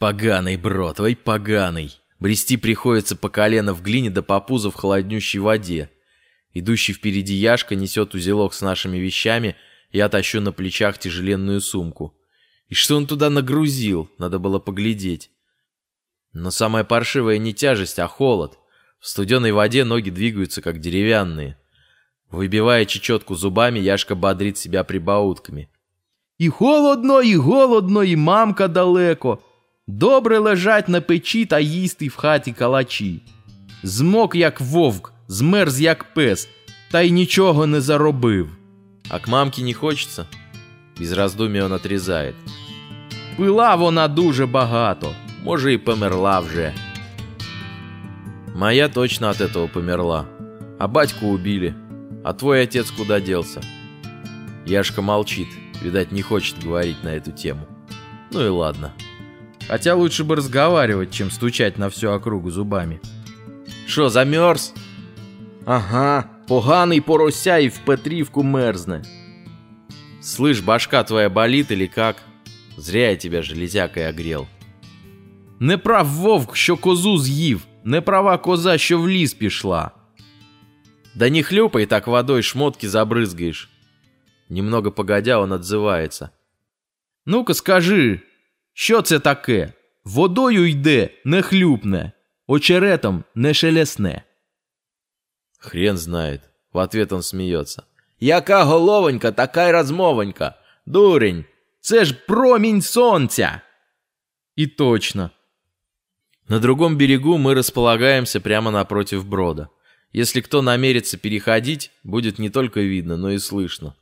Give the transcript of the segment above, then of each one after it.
Поганый брод, ой, поганый. Брести приходится по колено в глине да по пузо в холоднющей воде. Идущий впереди Яшка несет узелок с нашими вещами, я тащу на плечах тяжеленную сумку. И что он туда нагрузил, надо было поглядеть. Но самое паршивое не тяжесть, а холод. В студеной воде ноги двигаются, как деревянные. Выбивая чечетку зубами, Яшка бодрит себя прибаутками. І холодно, і голодно, і мамка далеко. Добре лежать на печі та їсти в хаті калачі. Змок, як вовк, змерз, як пес, та й нічого не заробив. А к мамке не хочется? Без раздумий он отрезает. Пила вона дуже багато. Може, и померла вже. Моя точно от этого померла. А батьку убили. А твой отец куда делся? Яшка молчит. Видать, не хочет говорить на эту тему. Ну и ладно. Хотя лучше бы разговаривать, чем стучать на всю округу зубами. Шо, замерз? Ага, поганий порося і в Петрівку мерзне. Слышь, башка твоя болит или как? Зря я тебя железякой огрел. Не прав вовк, що козу з'їв, не права коза, що в ліс пішла. Да не хлюпай так водой, шмотки забрызгаешь. Немного погодя, он отзывается. Ну-ка скажи, що це таке? Водою йде, не хлюпне, очеретом не шелесне. Хрен знает. В ответ он смеется. Яка головонька, така й розмовонька. Дурень. Це ж промінь сонця. І точно. На другом берегу мы располагаемся прямо напротив брода. Если кто намерится переходить, будет не только видно, но и слышно.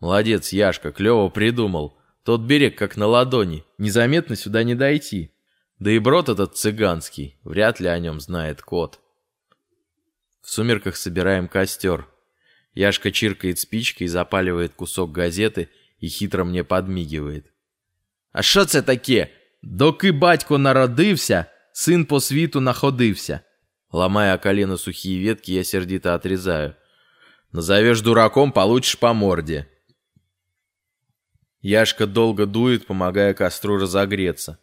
Молодец, Яшка, клево придумал. Тот берег как на ладони, незаметно сюда не дойти. Да и брод этот цыганский, вряд ли о нем знает кот. В сумерках собираем костер. Яшка чиркает спичкой, запаливает кусок газеты и хитро мне подмигивает. А що це таке? Доки батько народився, син по світу находився. Ломая о колено сухие ветки, я сердито отрезаю. Назовешь дураком, получишь по морде. Яшка долго дует, помогая костру разогреться.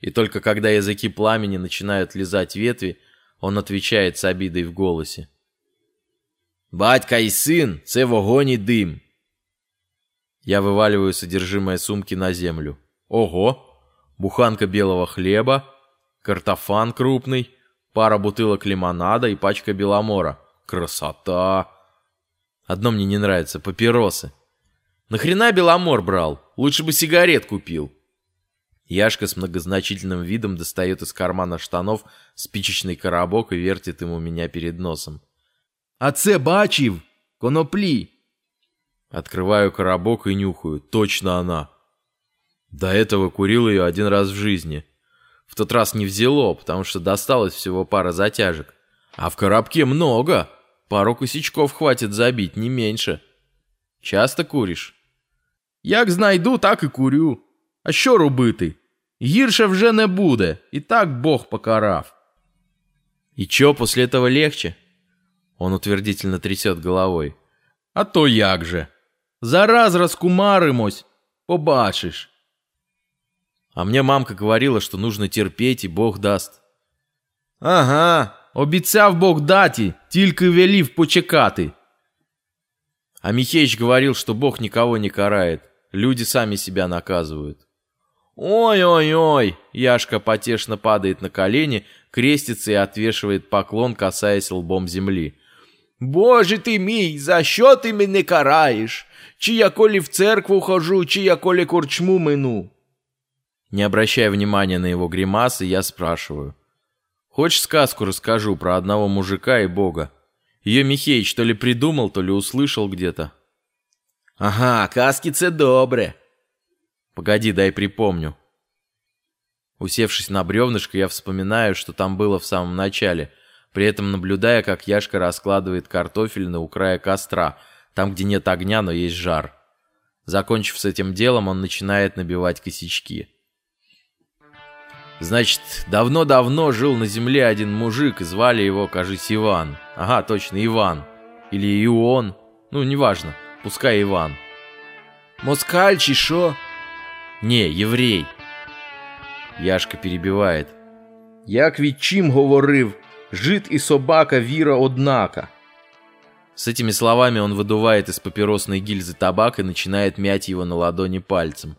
И только когда языки пламени начинают лизать ветви, он отвечает с обидой в голосе. «Батька и сын, це вогонь и дым!» Я вываливаю содержимое сумки на землю. Ого! Буханка белого хлеба, картофан крупный, пара бутылок лимонада и пачка беломора. Красота! Одно мне не нравится — папиросы. Нахрена беломор брал? Лучше бы сигарет купил. Яшка с многозначительным видом достает из кармана штанов спичечный коробок и вертит ему меня перед носом. А це бачив? Коноплі. Открываю коробок и нюхаю. Точно она. До этого курил ее один раз в жизни. В тот раз не взяло, потому что досталось всего пара затяжек. А в коробке много. Пару косячков хватит забить, не меньше. Часто куришь? Як знайду, так і курю. А що робити? Гірше вже не буде, і так Бог покарав. И чё, после этого легче? Он утвердительно трясет головой. А то як же? Зараз розкумаримось, побачиш. А мне мамка говорила, что нужно терпеть, и Бог даст. Ага, обіцяв Бог даті, тільки велів почекати. А Михеич говорил, что Бог никого не карает. Люди сами себя наказывают. Ой-ой-ой! Яшка потешно падает на колени, крестится и отвешивает поклон, касаясь лбом земли. Боже ти мій, за що ти мене караєш? Чи я коли в церкву хожу, чи я коли корчму мину? Не обращая внимания на его гримасы, я спрашиваю. Хочешь сказку расскажу про одного мужика и бога? Ее Михеич то ли придумал, то ли услышал где-то. Ага, каски це добре. Погоди, дай припомню. Усевшись на бревнышко, я вспоминаю, что там было в самом начале, при этом наблюдая, как Яшка раскладывает картофель у края костра, там, где нет огня, но есть жар. Закончив с этим делом, он начинает набивать косячки. Значит, давно-давно жил на земле один мужик, и звали его, кажись, Иван. Ага, точно, Иван. Или Ион. Ну, неважно, пускай Иван. Москаль чи шо? Не, еврей. Яшка перебивает. Як відчим говорив, жид и собака віра однака. С этими словами он выдувает из папиросной гильзы табак и начинает мять его на ладони пальцем.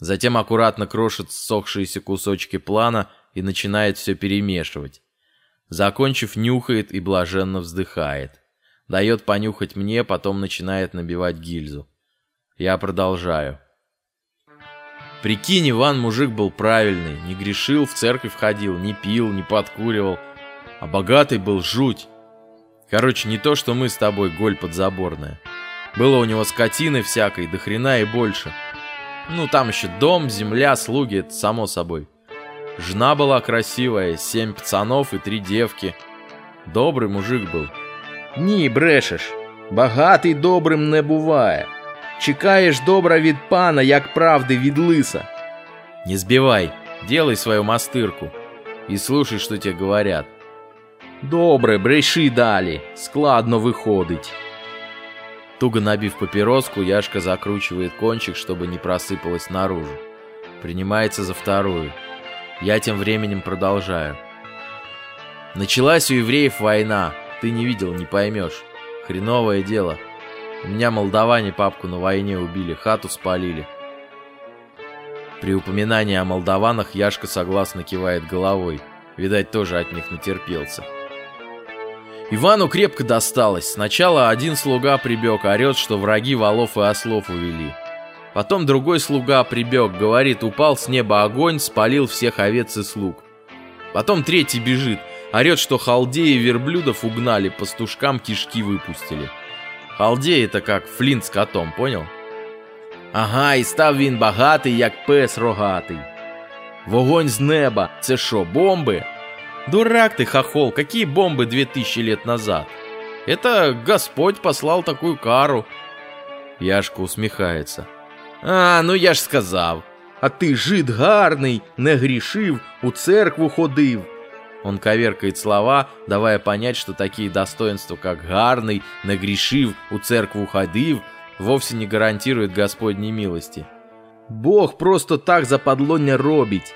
Затем аккуратно крошит ссохшиеся кусочки плана и начинает все перемешивать. Закончив, нюхает и блаженно вздыхает. Дает понюхать мне, потом начинает набивать гильзу. Я продолжаю. Прикинь, Иван мужик был правильный, не грешил, в церковь ходил, не пил, не подкуривал. А богатый был жуть. Короче, не то, что мы с тобой, голь подзаборная. Было у него скотины всякой, до хрена и больше. Ну, там еще дом, земля, слуги, это само собой. Жена была красивая, семь пацанов и три девки. Добрый мужик был. Ні, брешеш. Багатий добрим не буває. Чекаєш добра від пана, як правди від лиса. Не сбивай, делай свою мастырку и слушай, что тебе говорят. Добре, бреши далі. Складно виходить. Туго набив папироску, Яшка закручивает кончик, чтобы не просыпалось наружу. Принимается за вторую. Я тем временем продолжаю. Началась у евреев война. Ты не видел, не поймешь. Хреновое дело. У меня молдаване папку на войне убили, хату спалили. При упоминании о молдаванах Яшка согласно кивает головой. Видать, тоже от них натерпелся. Ивану крепко досталось. Сначала один слуга прибег, орет, что враги валов и ослов увели. Потом другой слуга прибег, говорит, упал с неба огонь, спалил всех овец и слуг. Потом третий бежит, орет, что халдеи верблюдов угнали, пастушкам кишки выпустили. Халдеи это как флинт с котом, понял? Ага, і став він багатий, як пес рогатий. Вогонь з неба, це що, бомби? Дурак ты, хохол, какие бомбы 2000 лет назад? Это Господь послал такую кару. Яшка усміхається. А, ну я ж сказав. А ти жид гарний, не грішив, у церкву ходив. Он коверкает слова, давая понять, что такие достоинства, как гарный, нагрешив, у церкву ходив, вовсе не гарантируют Господней милости. Бог просто так западло не робить.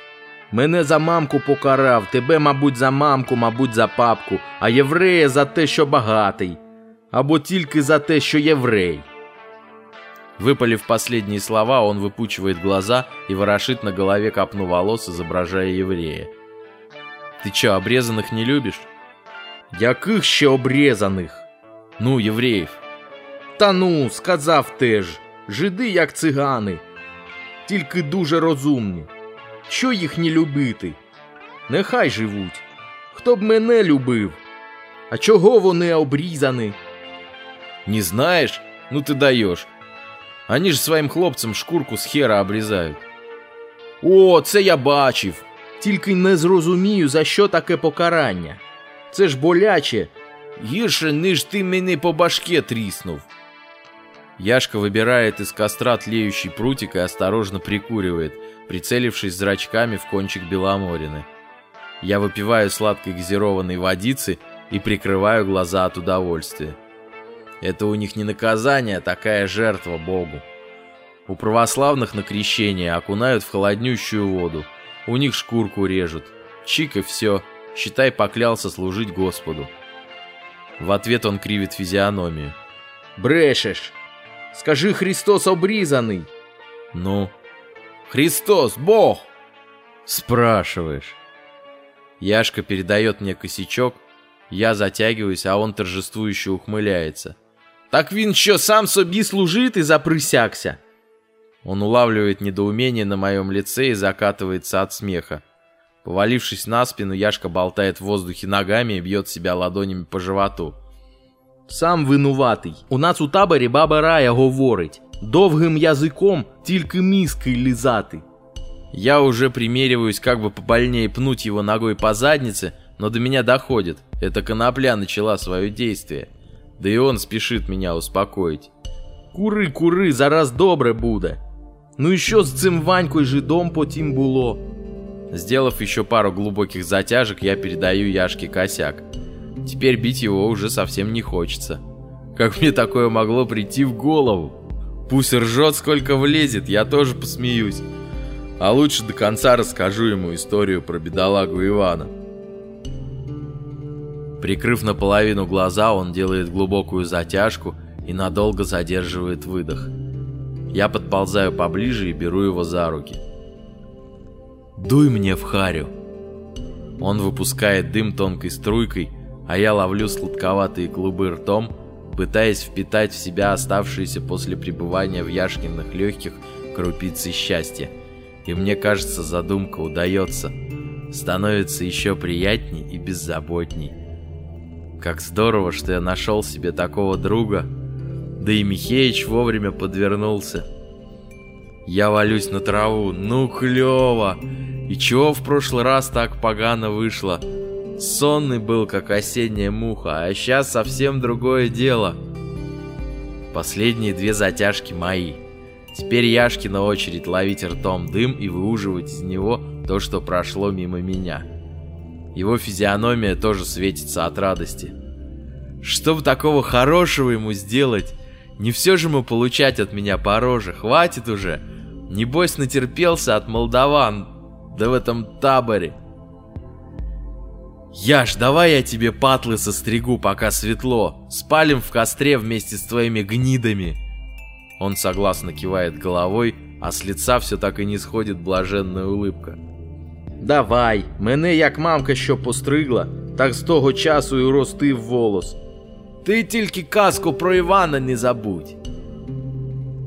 Мене за мамку покарав, тебе, мабуть, за мамку, мабуть, за папку, а єврея за те, що багатий, або тільки за те, що єврей. Выпалив последние слова, он выпучивает глаза и ворошит на голове копну волос, изображая еврея. Ты чё, обрезанных не любишь? Яких ще обрезаних? Ну, евреев. Та ну, сказав теж, жиди як цигани, тільки дуже розумні. Що їх не любити? Нехай живуть. Хто б мене любив? А чого вони обрізані? Не знаешь? Ну ты даешь. Они же своим хлопцам шкурку с хера обрезают. О, це я бачив. Тільки не зрозумію, за що таке покарання. Це ж боляче. Гірше, ніж ти мене по башке тріснув. Яшка выбирает из костра тлеющий прутик и осторожно прикуривает, прицелившись зрачками в кончик Беломорины. Я выпиваю сладкой газированной водицы и прикрываю глаза от удовольствия. Это у них не наказание, а такая жертва Богу. У православных на крещение окунают в холоднющую воду. У них шкурку режут. Чик и все. Считай, поклялся служить Господу. В ответ он кривит физиономию. Брешеш. Скажи, Христос обрізаний. Ну, Христос, Бог. спрашиваешь. Яшка передает мне косячок, я затягиваюсь, а он торжествующе ухмыляется. Так він що сам собі служити заприсягся. Он улавливает недоумение на моем лице и закатывается от смеха. Повалившись на спину, Яшка болтает в воздухе ногами и бьет себя ладонями по животу. Сам винуватий. У нас у таборі баба Рая говорить: довгим язиком тільки мізки лізати. Я уже примериваюсь, как бы побольнее пнуть его ногой по заднице, но до меня доходит. Эта конопля начала свое действие. Да и он спешит меня успокоить. Кури, кури, зараз добре буде. Ну і що з цим Ванькою жидом потім було? Сделав еще пару глубоких затяжек, я передаю Яшке косяк. Теперь бить его уже совсем не хочется. Как мне такое могло прийти в голову? Пусть ржет, сколько влезет, я тоже посмеюсь. А лучше до конца расскажу ему историю про бедолагу Ивана. Прикрыв наполовину глаза, он делает глубокую затяжку и надолго задерживает выдох. Я подползаю поближе и беру его за руки. «Дуй мне в харю!» Он выпускает дым тонкой струйкой, а я ловлю сладковатые клубы ртом, пытаясь впитать в себя оставшиеся после пребывания в Яшкиных легких крупицы счастья. И мне кажется, задумка удается. Становится еще приятней и беззаботней. Как здорово, что я нашел себе такого друга. Да и Михеич вовремя подвернулся. Я валюсь на траву. Ну, клево! И чего в прошлый раз так погано вышло? Сонный был, как осенняя муха, а сейчас совсем другое дело. Последние две затяжки мои. Теперь Яшкина очередь ловить ртом дым и выуживать из него то, что прошло мимо меня. Его физиономия тоже светится от радости. Что бы такого хорошего ему сделать? Не все же ему получать от меня по роже, хватит уже. Небось натерпелся от молдаван, да в этом таборе. Яш, давай я тебе патлы состригу, пока светло. Спалим в костре вместе с твоими гнидами. Он согласно кивает головой, а с лица все так и не сходит блаженная улыбка. Давай, мене як мамка що постригла, так з того часу і ростив волос. Ты тільки казку про Ивана не забудь.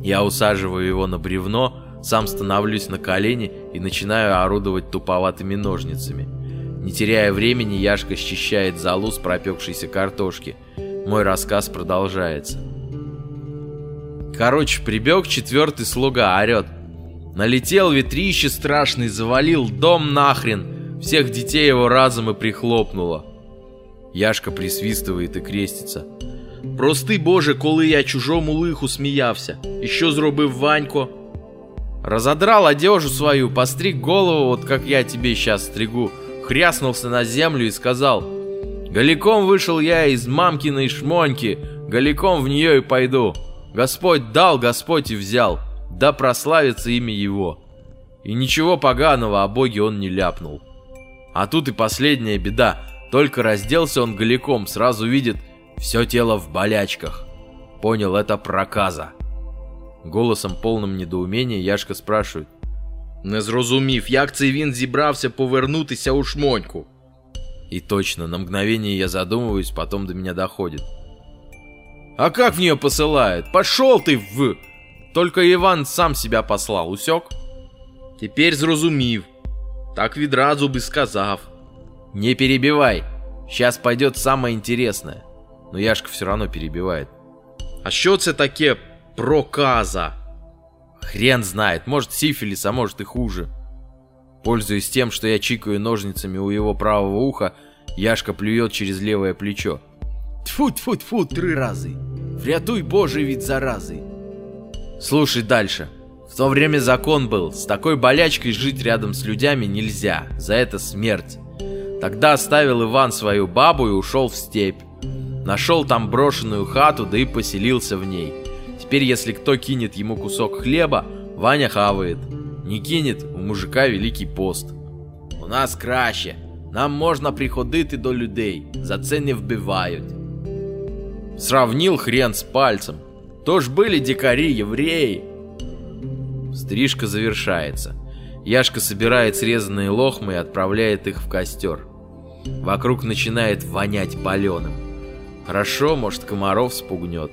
Я усаживаю его на бревно, сам становлюсь на колени и начинаю орудовать туповатыми ножницами. Не теряя времени, Яшка счищает залу с пропекшейся картошки. Мой рассказ продолжается. Короче, прибег четвертый слуга, орет. Налетел ветрище страшный, завалил дом нахрен. Всех детей его разом и прихлопнуло. Яшка присвистывает і креститься. Прости Боже, коли я чужому лиху сміявся. І що зробив Ванько? Разодрал одежу свою, постриг голову, вот как я тебе сейчас стригу, хряснулся на землю и сказал, «Голиком вышел я из мамкиной шмоньки, голиком в нее и пойду. Господь дал, Господь и взял, да прославится имя Его». И ничего поганого о Боге он не ляпнул. А тут и последняя беда. Только разделся он голиком, сразу видит все тело в болячках. Понял, это проказа. Голосом полным недоумения Яшка спрашивает. Не зрозумів, як це він зібрався повернутися у шмоньку. И точно, на мгновение я задумываюсь, потом до меня доходит. А как в нее посылают? Пошел ты в... Только Иван сам себя послал, усек? Теперь зрозумів. Так відразу би сказав. Не перебивай. Сейчас пойдет самое интересное. Но Яшка все равно перебивает. А що це таке проказа? Хрен знает, может сифилис, а может и хуже. Пользуясь тем, что я чикаю ножницами у его правого уха, Яшка плюет через левое плечо. Тьфу-тьфу-тьфу, три разы. Врятуй, Боже, вид заразы. Слушай дальше. В то время закон был, с такой болячкой жить рядом с людьми нельзя, за это смерть. Тогда оставил Иван свою бабу и ушел в степь. Нашел там брошенную хату, да и поселился в ней. Теперь, если кто кинет ему кусок хлеба, Ваня хавает. Не кинет, у мужика великий пост. У нас краще. Нам можна приходити до людей, за це не вбивають. Сравнил хрен с пальцем. То ж были дикари, евреи. Стрижка завершается. Яшка собирает срезанные лохмы и отправляет их в костер. Вокруг начинает вонять паленым. Хорошо, может, комаров спугнет.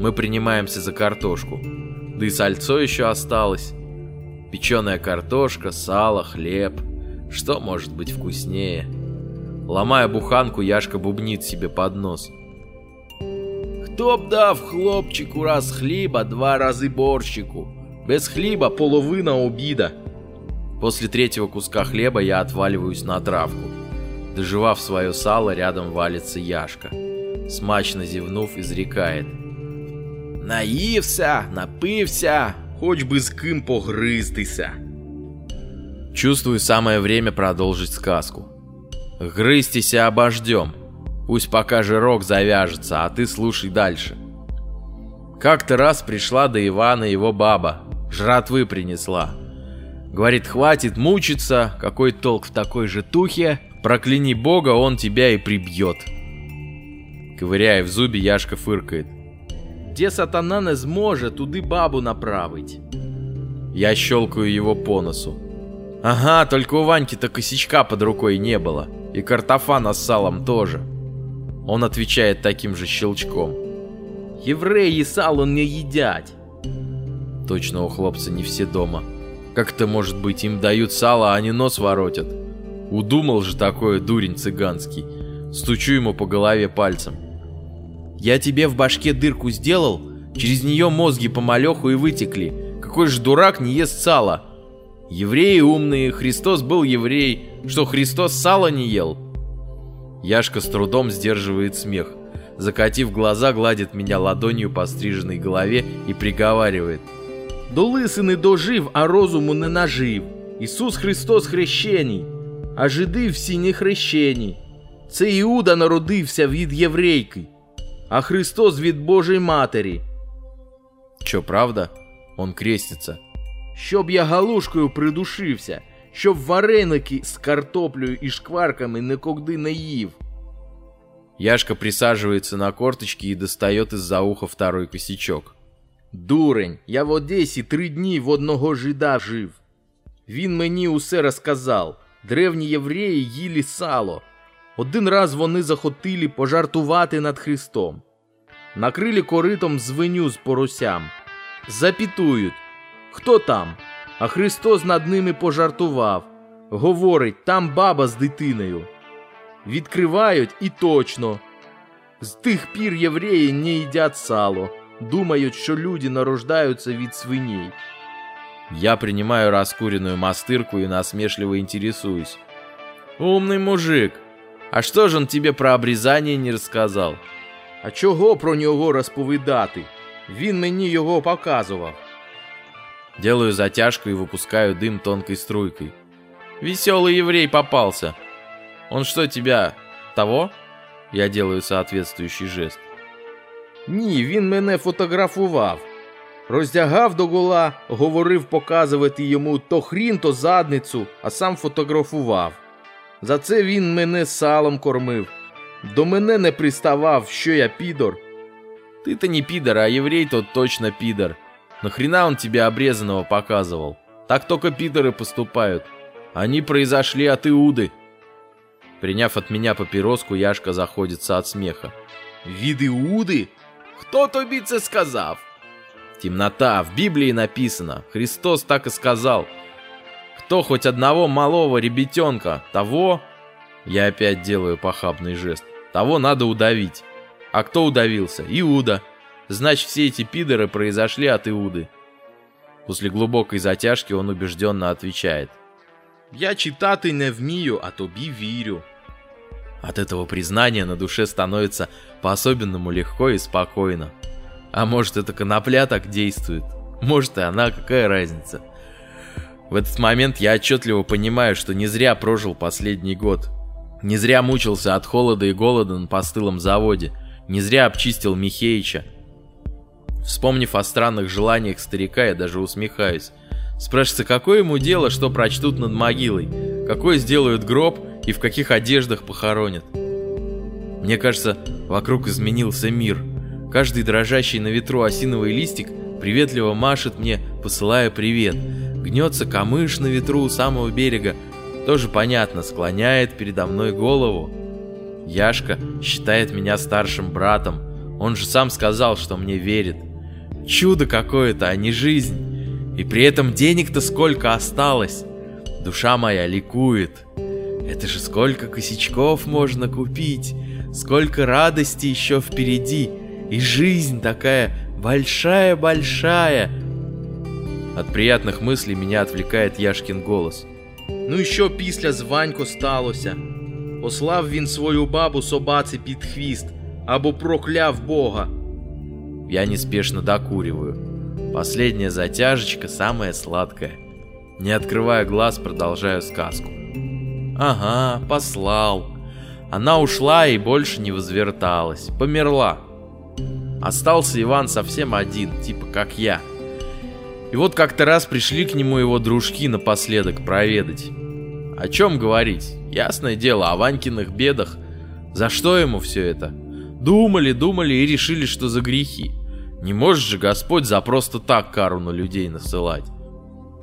Мы принимаемся за картошку. Да и сальцо еще осталось. Печеная картошка, сало, хлеб. Что может быть вкуснее? Ломая буханку, Яшка бубнит себе под нос. Хто б дав хлопчику раз хліба, два рази борщику. Без хліба половина обіда. После третьего куска хлеба я отваливаюсь на травку. Доживав свое сало, рядом валится Яшка. Смачно зевнув, изрекает. Наївся, напився, хоч би з ким погрызтися. Чувствую самое время продолжить сказку. Грызтися обождем. Пусть пока жирок завяжется, а ты слушай дальше. Как-то раз пришла до Ивана его баба, жратвы принесла. Говорит, хватит мучиться, какой толк в такой же тухе, прокляни бога, он тебя и прибьет. Ковыряя в зубе, Яшка фыркает. Де сатана не зможе, туди бабу направить. Я щелкаю его по носу. Ага, только у Ваньки-то косячка под рукой не было. И картофана с салом тоже. Он отвечает таким же щелчком. Євреї сало не їдять. Точно у хлопца не все дома. Как это может быть, им дают сало, а они нос воротят? Удумал же такое дурень цыганский. Стучу ему по голове пальцем. Я тебе в башке дырку сделал, через нее мозги по малеху и вытекли. Какой же дурак не ест сало? Евреи умные, Христос был еврей. Что, Христос сало не ел? Яшка с трудом сдерживает смех. Закатив глаза, гладит меня ладонью по стриженной голове и приговаривает. До лисини дожив, а розуму не нажив. Ісус Христос хрещений, а жиди всі не хрещені. Це Іуда народився від єврейки, а Христос від Божої Матері. Чё, правда? Он крестится. Щоб я галушкою придушився, щоб вареники з картоплею і шкварками никогди не їв. Яшка присаживается на корточки и достает из-за уха второй косячок. Дурень, я в Одесі три дні в одного жида жив. Він мені усе розказав. Древні євреї їли сало. Один раз вони захотіли пожартувати над Христом. Накрили коритом звеню з поросям. Запітують. Хто там? А Христос над ними пожартував. Говорить, там баба з дитиною. Відкривають і точно. З тих пір євреї не їдять сало. Думають, що люди нарождаються від свиней. Я принимаю раскуренную мастырку и насмешливо интересуюсь. «Умный мужик! А что же он тебе про обрезание не рассказал?» А чого про нього розповідати? Він мені його показував. Делаю затяжку и выпускаю дым тонкой струйкой. «Веселый еврей попался! Он что, тебя... того?» Я делаю соответствующий жест. Ні, він мене фотографував. Роздягав догола, говорив показувати йому то хрін, то задницю, а сам фотографував. За це він мене салом кормив. До мене не приставав, що я підор. Ты-то не пидор, а еврей тот точно пидор. Нахрена он тебе обрезанного показывал? Так только пидоры поступают. Они произошли от Иуды. Приняв от меня папироску, Яшка заходится от смеха. Від Іуди? Хто тобі це сказав? Темнота, в Библии написано. Христос так и сказал. Кто хоть одного малого ребятенка, того... Я опять делаю похабный жест. Того надо удавить. А кто удавился? Иуда. Значит, все эти пидоры произошли от Иуды. После глубокой затяжки он убежденно отвечает. Я читати не вмію, а тобі вірю. От этого признания на душе становится по-особенному легко и спокойно. А может, это конопля так действует? Может, и она, какая разница? В этот момент я отчетливо понимаю, что не зря прожил последний год. Не зря мучился от холода и голода на постылом заводе. Не зря обчистил Михеича. Вспомнив о странных желаниях старика, я даже усмехаюсь. Спрашивается, какое ему дело, что прочтут над могилой? Какой сделают гроб и в каких одеждах похоронят? Мне кажется, вокруг изменился мир. Каждый дрожащий на ветру осиновый листик приветливо машет мне, посылая привет. Гнется камыш на ветру у самого берега. Тоже понятно, склоняет передо мной голову. Яшка считает меня старшим братом. Он же сам сказал, что мне верит. Чудо какое-то, а не жизнь. И при этом денег-то сколько осталось. Душа моя ликует. Это же сколько косячков можно купить. Сколько радости еще впереди И жизнь такая большая-большая. От приятных мыслей меня отвлекает Яшкин голос. Ну і що після з Ванько сталося? Послав він свою бабу собаці під хвіст або прокляв Бога. Я неспешно докуриваю. Последняя затяжечка самая сладкая. Не открывая глаз, продолжаю сказку. Ага, послал. Она ушла и больше не возверталась. Померла. Остался Иван совсем один, типа как я. И вот как-то раз пришли к нему его дружки напоследок проведать. О чем говорить? Ясное дело, о Ванькиных бедах. За что ему все это? Думали, думали и решили, что за грехи. Не может же Господь за просто так кару на людей насилать.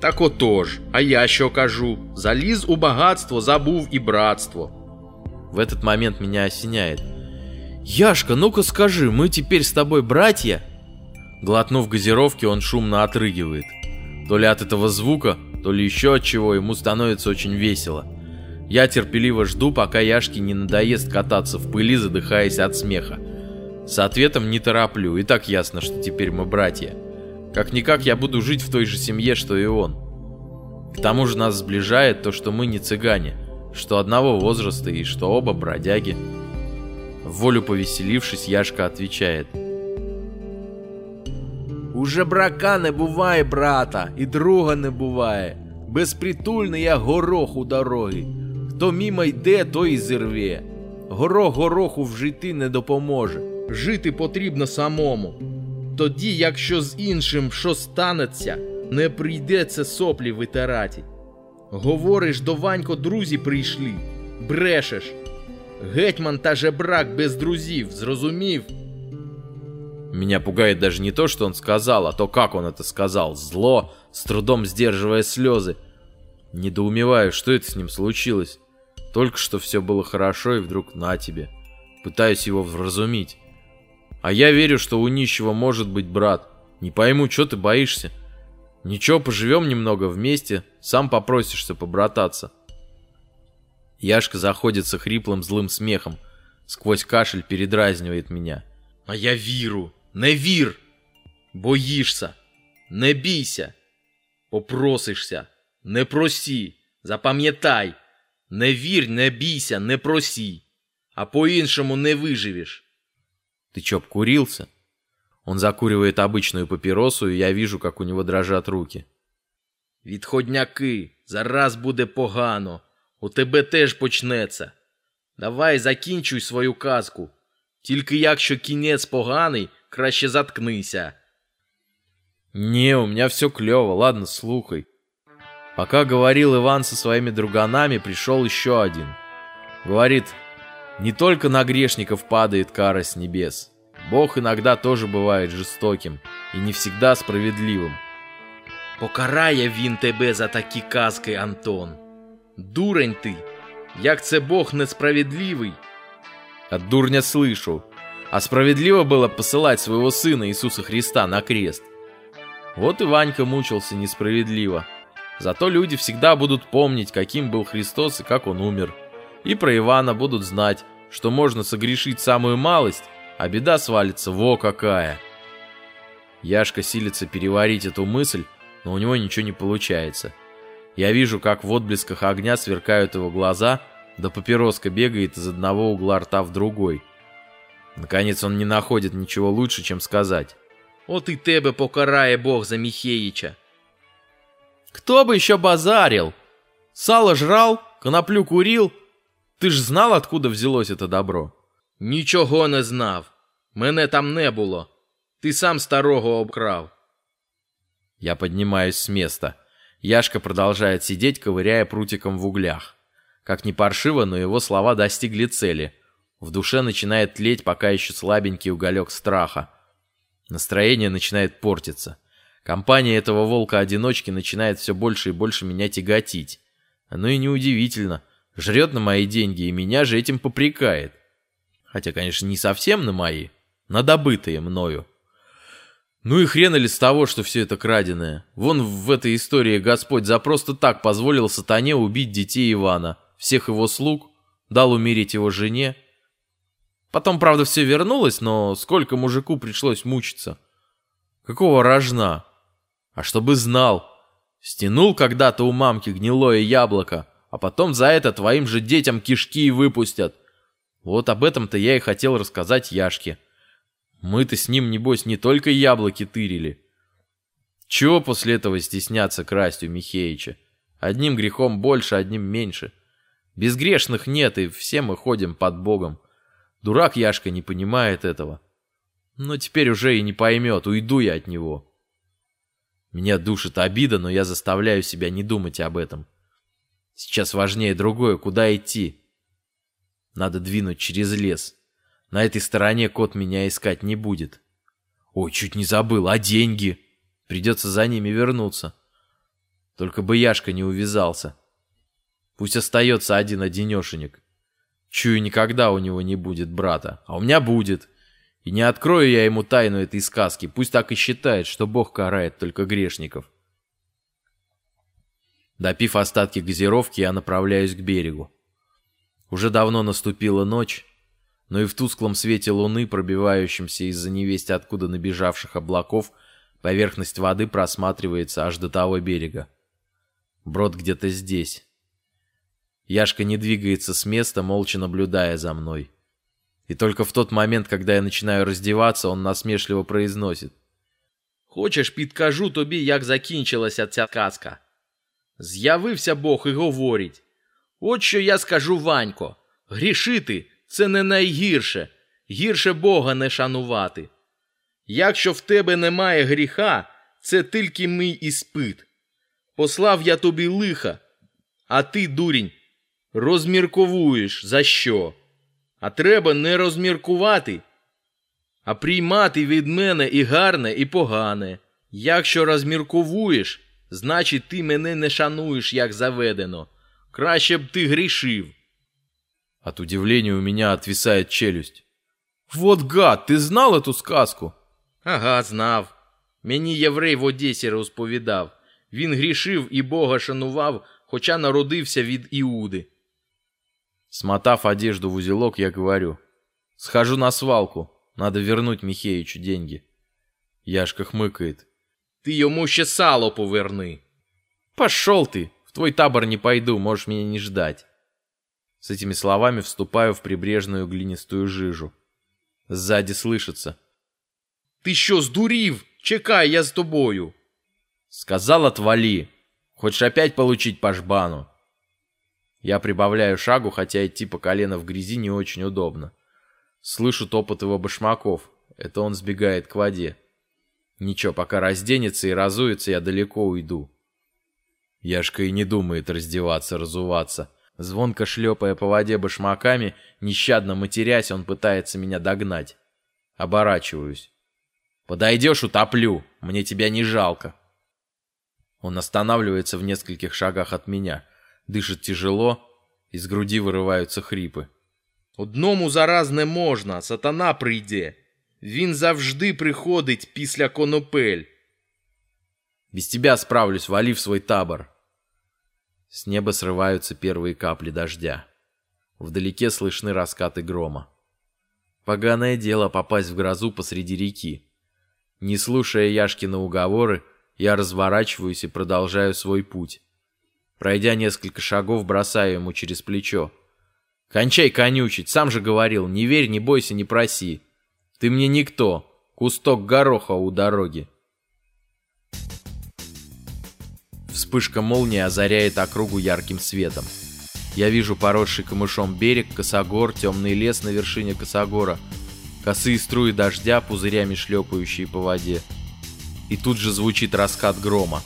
Так отож, а я що кажу? Заліз у багатство, забув і братство. В этот момент меня осеняет. «Яшка, ну-ка скажи, мы теперь с тобой братья?» Глотнув газировки, он шумно отрыгивает. То ли от этого звука, то ли еще от чего, ему становится очень весело. Я терпеливо жду, пока Яшке не надоест кататься в пыли, задыхаясь от смеха. С ответом не тороплю, и так ясно, что теперь мы братья. Как-никак я буду жить в той же семье, что и он. К тому же нас сближает то, что мы не цыгане, что одного возраста и что оба бродяги. Волю повеселившись, Яшка отвечает. Уже брака не буває, брата, і друга не буває. Безпритульний, як горох у дороги. Хто мімо йде, той і зірве. Горох гороху в житті не допоможе. Жити потрібно самому. Тоді, якщо з іншим що станеться, не прийдеться соплі витирати. Говориш, до Ванько друзі прийшли, брешеш. Гетьман та жебрак без друзів, зрозумів? Меня пугает даже не то, что он сказал, а то, как он это сказал. Зло, с трудом сдерживая слезы. Недоумеваю, что это с ним случилось. Только что все было хорошо, и вдруг на тебе. Пытаюсь его вразумить. А я верю, что у нищего может быть брат. Не пойму, что ты боишься. Ничего, поживем немного вместе, сам попросишься побрататься. Яшка заходится хриплым злым смехом. Сквозь кашель передразнивает меня. А я віру, не вір. Боїшся, не бійся. Попросишся, не просі. Запам'ятай, не вір, не бійся, не просі. А по-іншому не виживеш. Ты чё, обкурился? Он закуривает обычную папиросу, и я вижу, как у него дрожат руки. Відходняки, зараз буде погано. У тебе теж почнеться. Давай закінчуй свою казку. Тільки якщо кінець поганий, краще заткнися. Не, у меня все клево, ладно, слухай. Пока говорил Иван со своими друганами, пришел еще один. Говорит, не только на грешников падает кара с небес. Бог иногда тоже бывает жестоким и не всегда справедливым. Покарає він тебе за такі казки, Антон. Дурень ти, як це Бог несправедливий. От дурня слышу. А справедливо было посылать своего сына Иисуса Христа на крест. Вот и Ванька мучился несправедливо. Зато люди всегда будут помнить, каким был Христос и как он умер. И про Ивана будут знать, что можно согрешить самую малость, а беда свалится во какая. Яшка силится переварить эту мысль, но у него ничего не получается. Я вижу, как в отблесках огня сверкают его глаза, да папироска бегает из одного угла рта в другой. Наконец он не находит ничего лучше, чем сказать. От і тебе покарає Бог за Міхеїча. Кто бы еще базарил? Сало жрал, коноплю курил. Ты ж знал, откуда взялось это добро? Нічого не знав. Мене там не було. Ти сам старого обкрав. Я поднимаюсь с места. Яшка продолжает сидеть, ковыряя прутиком в углях. Как ни паршиво, но его слова достигли цели. В душе начинает тлеть пока еще слабенький уголек страха. Настроение начинает портиться. Компания этого волка-одиночки начинает все больше и больше меня тяготить. Оно и неудивительно. Жрет на мои деньги, и меня же этим попрекает. Хотя, конечно, не совсем на мои, на добытые мною. Ну и хрена ли с того, что все это краденое. Вон в этой истории Господь за просто так позволил сатане убить детей Ивана, всех его слуг, дал умереть его жене. Потом, правда, все вернулось, но сколько мужику пришлось мучиться. Какого рожна? А чтобы знал, стянул когда-то у мамки гнилое яблоко, а потом за это твоим же детям кишки выпустят. Вот об этом-то я и хотел рассказать Яшке. Мы-то с ним, небось, не только яблоки тырили. Чего после этого стесняться красть у Михеича? Одним грехом больше, одним меньше. Безгрешных нет, и все мы ходим под Богом. Дурак Яшка не понимает этого. Но теперь уже и не поймет, уйду я от него. Меня душит обида, но я заставляю себя не думать об этом. Сейчас важнее другое, куда идти. Надо двинуть через лес. На этой стороне кот меня искать не будет. Ой, чуть не забыл, а деньги? Придется за ними вернуться. Только бы Яшка не увязался. Пусть остается один-одинешенек. Чую, никогда у него не будет брата. А у меня будет. И не открою я ему тайну этой сказки. Пусть так и считает, что Бог карает только грешников. Допив остатки газировки, я направляюсь к берегу. Уже давно наступила ночь, но и в тусклом свете луны, пробивающемся из-за невесть откуда набежавших облаков, поверхность воды просматривается аж до того берега. Брод где-то здесь. Яшка не двигается с места, молча наблюдая за мной. И только в тот момент, когда я начинаю раздеваться, он насмешливо произносит. Хочеш, підкажу тобі, як закінчилася ця казка. З'явився Бог і говорить: От що я скажу, Ванько, грішити це не найгірше, гірше Бога не шанувати. Якщо в тебе немає гріха, це тільки мій іспит. Послав я тобі лиха, а ти, дурінь, розмірковуєш за що? А треба не розміркувати, а приймати від мене і гарне, і погане. Якщо розмірковуєш, значить ти мене не шануєш, як заведено. Краще б ти грішив. От удивления у меня отвисает челюсть. Вот гад, ты знал эту сказку? Ага, знав. Мені єврей в Одесі розповідав. Він грішив і Бога шанував, хоча народився від Іуди. Смотав одежду в узелок, я говорю. Схожу на свалку. Надо вернуть Михеичу деньги. Яшка хмыкает. Ти йому ще сало поверни. Пошел ты! В твой табор не пойду, можешь меня не ждать. С этими словами вступаю в прибрежную глинистую жижу. Сзади слышится. Ти що, здурів? Чекай, я з тобою. Сказал, отвали. Хочешь опять получить по жбану? Я прибавляю шагу, хотя идти по колено в грязи не очень удобно. Слышу топот его башмаков. Это он сбегает к воде. Ничего, пока разденется и разуется, я далеко уйду. Яшка и не думает раздеваться, разуваться. Звонко шлепая по воде башмаками, нещадно матерясь, он пытается меня догнать. Оборачиваюсь. «Подойдешь, утоплю. Мне тебя не жалко». Он останавливается в нескольких шагах от меня. Дышит тяжело, из груди вырываются хрипы. Одному зараз не можна, сатана прийде. Він завжди приходить після конопель. Без тебя справлюсь, вали в свой табор. С неба срываются первые капли дождя. Вдалеке слышны раскаты грома. Поганое дело попасть в грозу посреди реки. Не слушая Яшкина уговоры, я разворачиваюсь и продолжаю свой путь. Пройдя несколько шагов, бросаю ему через плечо. «Кончай конючить, сам же говорил, не верь, не бойся, не проси. Ты мне никто, кусток гороха у дороги». Вспышка молнии озаряет округу ярким светом. Я вижу поросший камышом берег, косогор, темный лес на вершине косогора, косые струи дождя, пузырями шлепающие по воде. И тут же звучит раскат грома.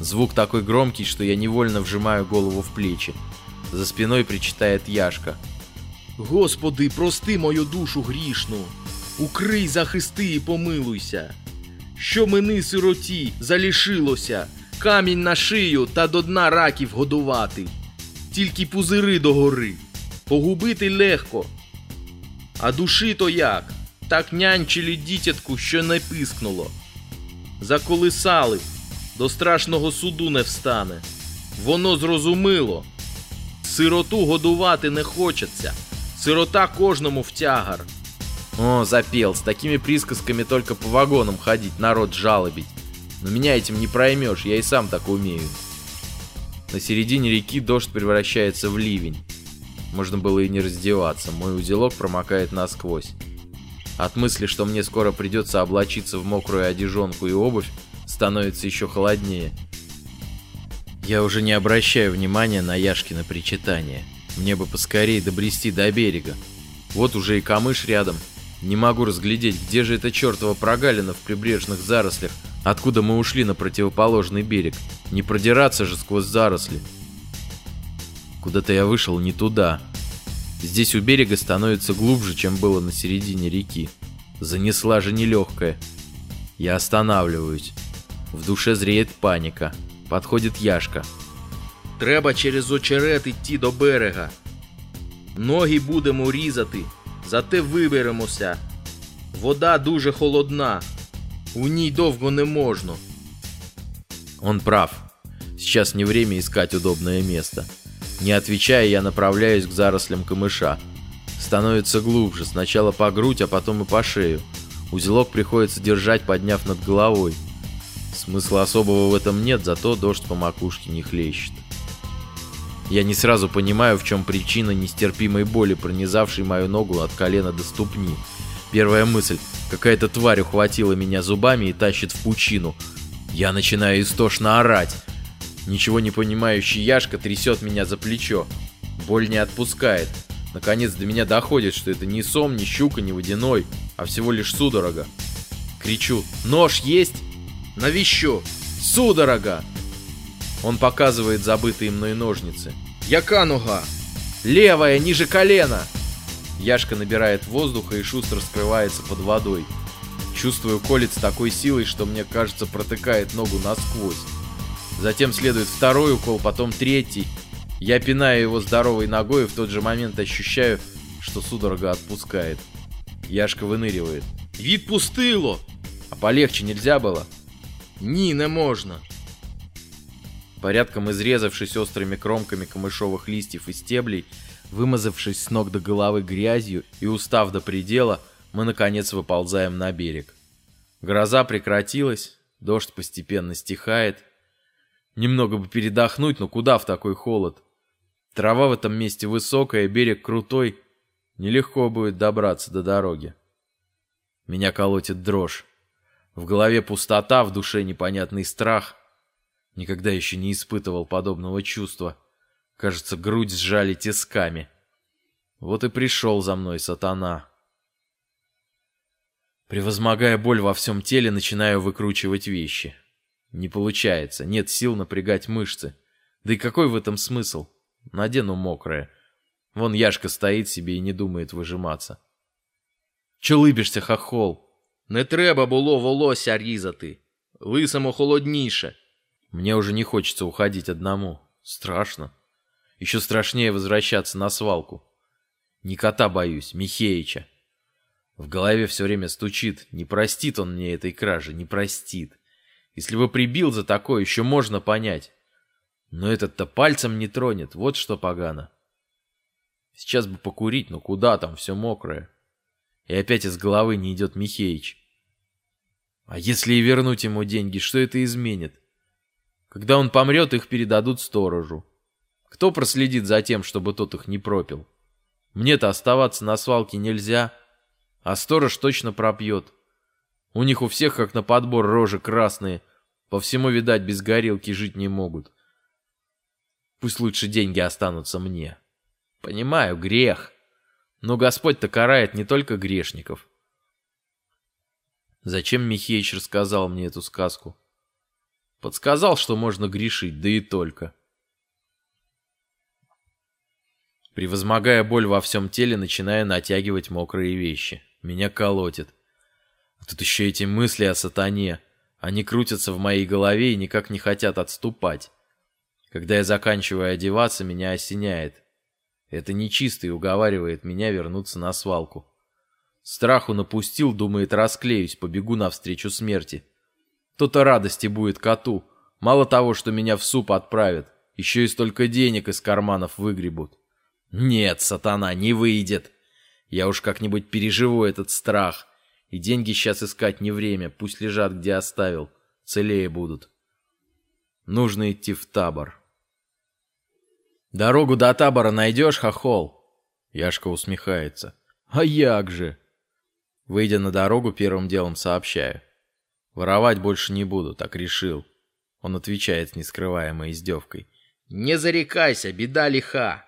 Звук такой громкий, что я невольно вжимаю голову в плечи. За спиной причитает Яшка. Господи, прости мою душу грішну, укрий, захисти і помилуйся. Що мені сироті залишилося, камінь на шию та до дна раків годувати, тільки пузири догори, погубити легко. А душі то як? Так нянчили дітятку, що не пискнуло. Заколисали, до страшного суду не встане. Воно зрозуміло. Сироту годувати не хочеться. Сирота кожному в тягар. О, запел, с такими присказками только по вагонам ходить, народ жалобить. Но меня этим не проймешь, я и сам так умею. На середине реки дождь превращается в ливень. Можно было и не раздеваться, мой узелок промокает насквозь. От мысли, что мне скоро придется облачиться в мокрую одежонку и обувь, становится еще холоднее. Я уже не обращаю внимания на Яшкино причитание. Мне бы поскорее добрести до берега. Вот уже и камыш рядом. Не могу разглядеть, где же эта чертова прогалина в прибрежных зарослях, Откуда мы ушли на противоположный берег? Не продираться же сквозь заросли. Куда-то я вышел не туда. Здесь у берега становится глубже, чем было на середине реки. Занесла же нелегкая. Я останавливаюсь. В душе зреет паника. Подходит Яшка. Треба через очерет йти до берега. Ноги будемо різати, зате виберемося. Вода дуже холодна. У ній довго не можна. Он прав. Сейчас не время искать удобное место. Не отвечая, я направляюсь к зарослям камыша. Становится глубже, сначала по грудь, а потом и по шею. Узелок приходится держать, подняв над головой. Смысла особого в этом нет, зато дождь по макушке не хлещет. Я не сразу понимаю, в чем причина нестерпимой боли, пронизавшей мою ногу от колена до ступни. Первая мысль – какая-то тварь ухватила меня зубами и тащит в пучину. Я начинаю истошно орать. Ничего не понимающий Яшка трясет меня за плечо. Боль не отпускает. Наконец до меня доходит, что это не сом, не щука, не водяной, а всего лишь судорога. Кричу «Нож есть?» Навіщо? «Судорога!» Он показывает забытые мной ножницы. Яка нога? «Левая, ниже колена!» Яшка набирает воздуха и шустро скрывается под водой. Чувствую колет с такой силой, что мне кажется протыкает ногу насквозь. Затем следует второй укол, потом третий. Я пинаю его здоровой ногой и в тот же момент ощущаю, что судорога отпускает. Яшка выныривает. Відпустило! А полегче нельзя было? Ні, не можна. Порядком изрезавшись острыми кромками камышовых листьев и стеблей, вымазавшись с ног до головы грязью и устав до предела, мы наконец выползаем на берег. Гроза прекратилась, дождь постепенно стихает. Немного бы передохнуть, но куда в такой холод? Трава в этом месте высокая, берег крутой. Нелегко будет добраться до дороги. Меня колотит дрожь. В голове пустота, в душе непонятный страх. Никогда еще не испытывал подобного чувства. Кажется, грудь сжали тисками. Вот и пришел за мной сатана. Превозмогая боль во всем теле, начинаю выкручивать вещи. Не получается, нет сил напрягать мышцы. Да и какой в этом смысл? Надену мокрое. Вон Яшка стоит себе и не думает выжиматься. Че лыбишься, хохол? Не треба було волосся різати. Лисому холодніше. Мне уже не хочется уходить одному. Страшно. Еще страшнее возвращаться на свалку. Не кота боюсь, Михеича. В голове все время стучит. Не простит он мне этой кражи, не простит. Если бы прибил за такое, еще можно понять. Но этот-то пальцем не тронет, вот что погано. Сейчас бы покурить, но куда там, все мокрое. И опять из головы не идет Михеич. А если и вернуть ему деньги, что это изменит? Когда он помрет, их передадут сторожу. Кто проследит за тем, чтобы тот их не пропил? Мне-то оставаться на свалке нельзя, а сторож точно пропьет. У них у всех, как на подбор, рожи красные. По всему, видать, без горелки жить не могут. Пусть лучше деньги останутся мне. Понимаю, грех. Но Господь-то карает не только грешников. Зачем Михеич рассказал мне эту сказку? Подсказал, что можно грешить, да и только. Превозмогая боль во всем теле, начинаю натягивать мокрые вещи. Меня колотит. А тут еще эти мысли о сатане. Они крутятся в моей голове и никак не хотят отступать. Когда я заканчиваю одеваться, меня осеняет. Это нечистый уговаривает меня вернуться на свалку. Страху напустил, думает, расклеюсь, побегу навстречу смерти. То-то радости будет коту. Мало того, что меня в суп отправят, еще и столько денег из карманов выгребут. Нет, сатана, не выйдет. Я уж как-нибудь переживу этот страх. И деньги сейчас искать не время, пусть лежат, где оставил. Целее будут. Нужно идти в табор. «Дорогу до табора найдешь, хохол?» Яшка усмехается. «А як же?» Выйдя на дорогу, первым делом сообщаю. «Воровать больше не буду, так решил». Он отвечает с нескрываемой издевкой. Не зарекайся, беда лиха.